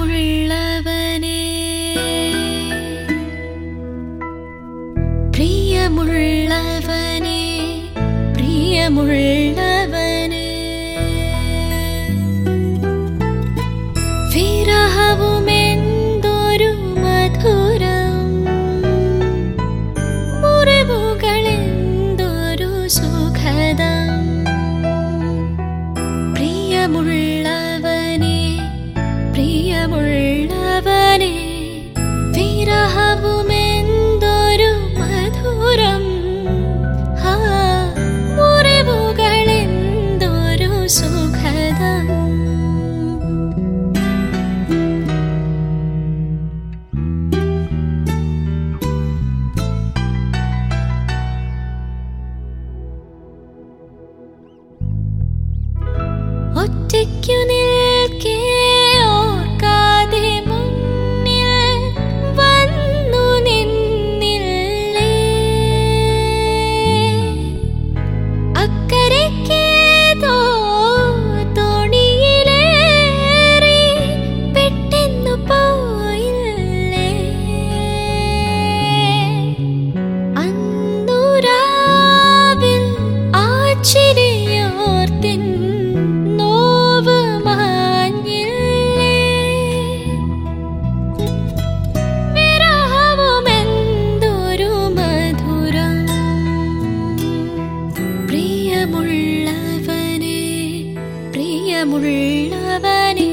പ്രിയമുള്ളവനെ പ്രിയമുള്ളവനെ പ്രിയമുള്ളവനെ. വിരഹവുമെന്തൊരു മധുരം മുറിവുകളെന്തൊരു സുഖദം. പ്രിയമുള്ള பிரியமுள்ளவனே பிரியமுள்ளவனே